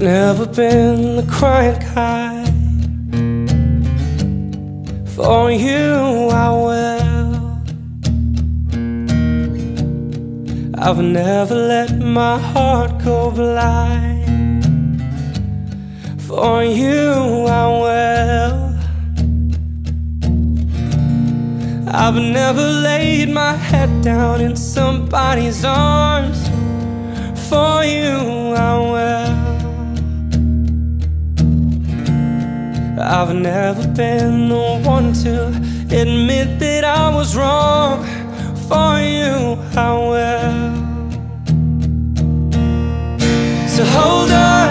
never been the crying kind. For you, I will. I've never let my heart go blind. For you, I will. I've never laid my head down in somebody's arms. For you, I've never been the one to admit that I was wrong. For you, I will. So hold on,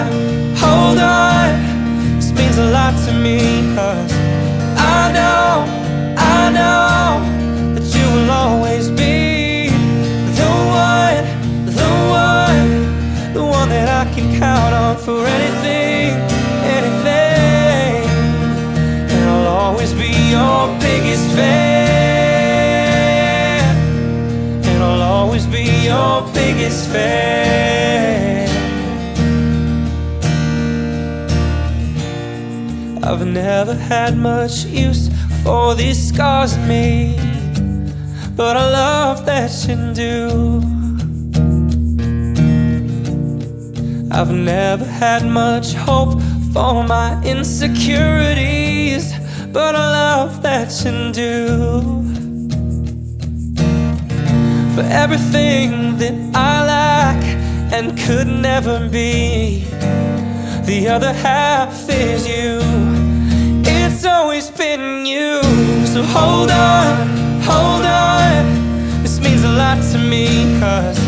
hold on. This means a lot to me, cause I know, I know that you will always be the one, the one, the one that I can count on for anything, biggest fan. And I'll always be your biggest fan. I've never had much use for these scars in me, but I love that you do. I've never had much hope for my insecurities, but I love that you do. For everything that I lack and could never be, the other half is you. It's always been you. So hold on, hold on. This means a lot to me, cause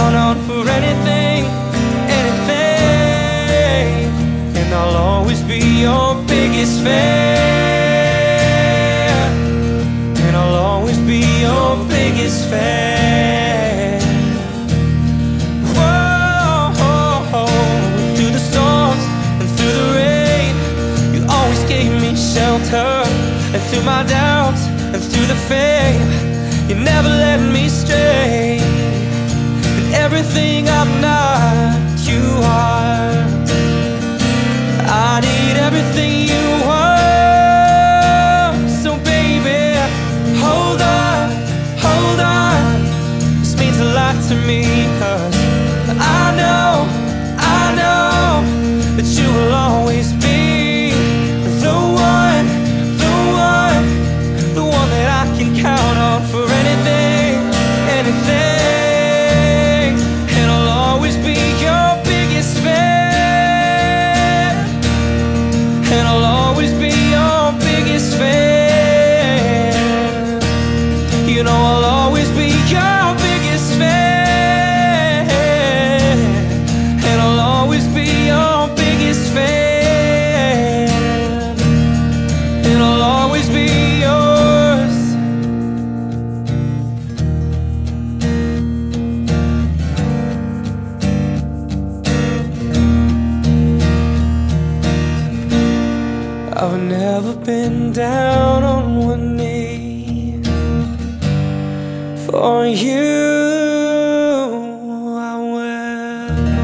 count on for anything, anything. And I'll always be your biggest fan. And I'll always be your biggest fan. Whoa, through the storms and through the rain, you always gave me shelter. And through my doubts and through the fame, you never let me stray. Everything I'm not, I've never been down on one knee for you. I will.